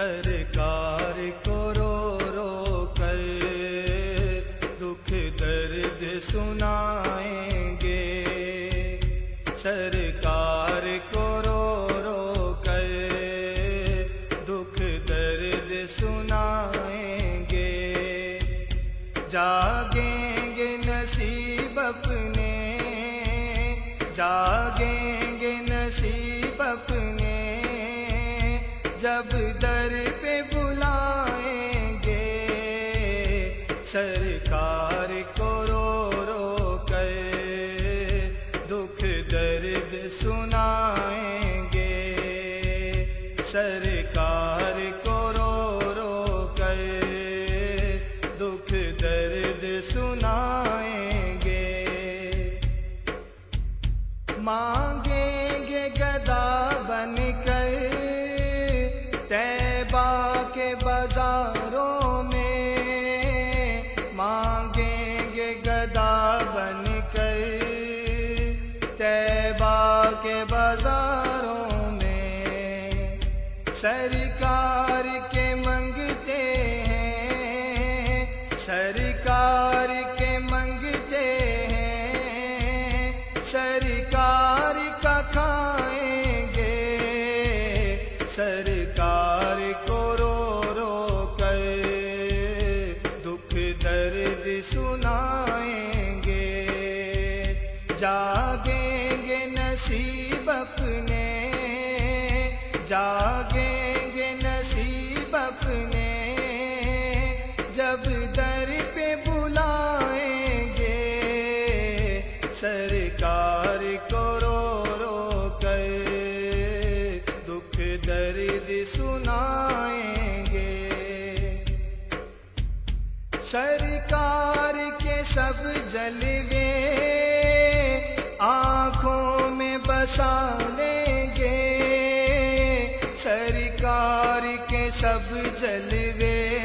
سرکار کو رو رو کر دکھ درد سنائیں گے۔ سرکار کو رو رو کر دکھ درد سنائیں گے۔ جاگیں گے نصیب اپنے، جاگیں مانگیں گے گدا بن کر۔ تیبا کے بازاروں میں مانگیں گے گدا بن کر۔ تیبا کے بازاروں میں سرکار کے منگتے ہیں۔ سرکار جاگیں گے نصیب اپنے، جاگیں گے نصیب اپنے۔ جب در پہ بلائیں گے، سرکار کو رو رو کر دکھ درد سنائیں گے۔ سرکار کے سب جلوے میں بسا لیں گے۔ سرکار کے سب جلوے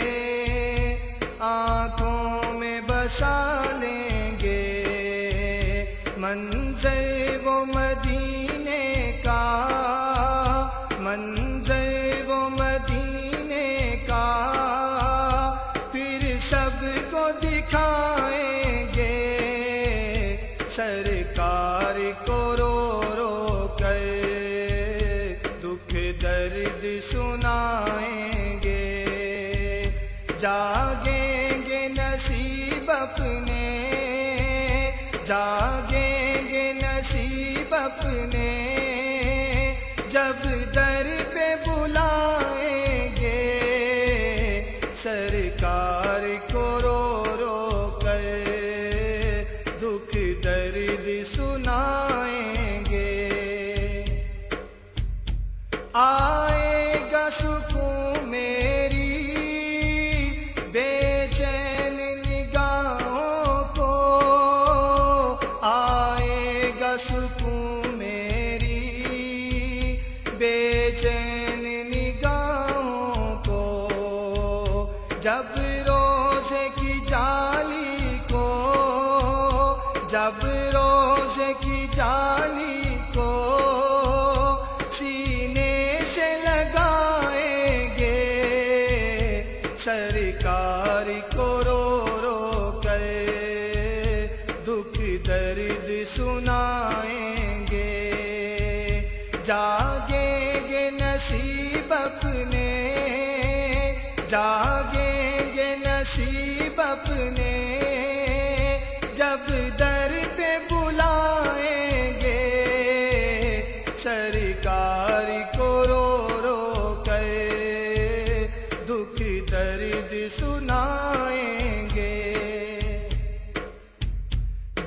آنکھوں میں بسا لیں گے۔ منظر وہ مدینے کا، منظر وہ مدینے کا۔ پھر سب کو دکھائیں جاگیں گے نصیب اپنے جاگیں گے نصیب اپنے۔ جب جب روز کی جالی کو سینے سے لگائیں گے، سرکار کو رو رو کر دکھ درد سنائیں گے۔ جاگیں گے نصیب اپنے، جاگیں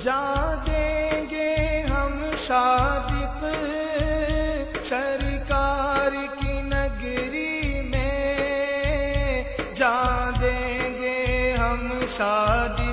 دیں گے ہم صادق سرکار کی نگری میں جا دیں گے ہم صادق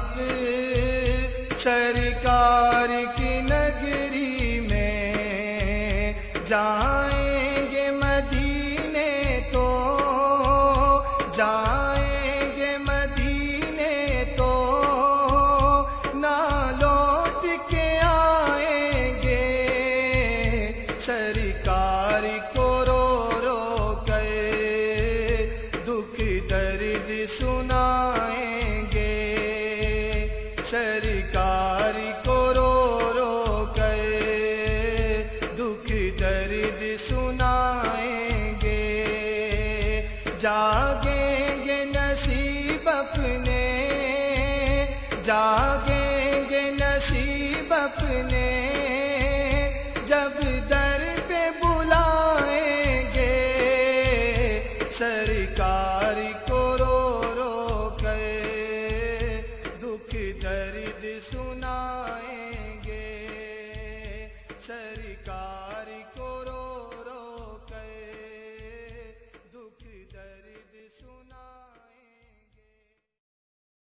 سرکاری کو رو رو کے دکھ درد سنائیں گے۔ جاگیں گے نصیب اپنے، جاگیں گے نصیب اپنے۔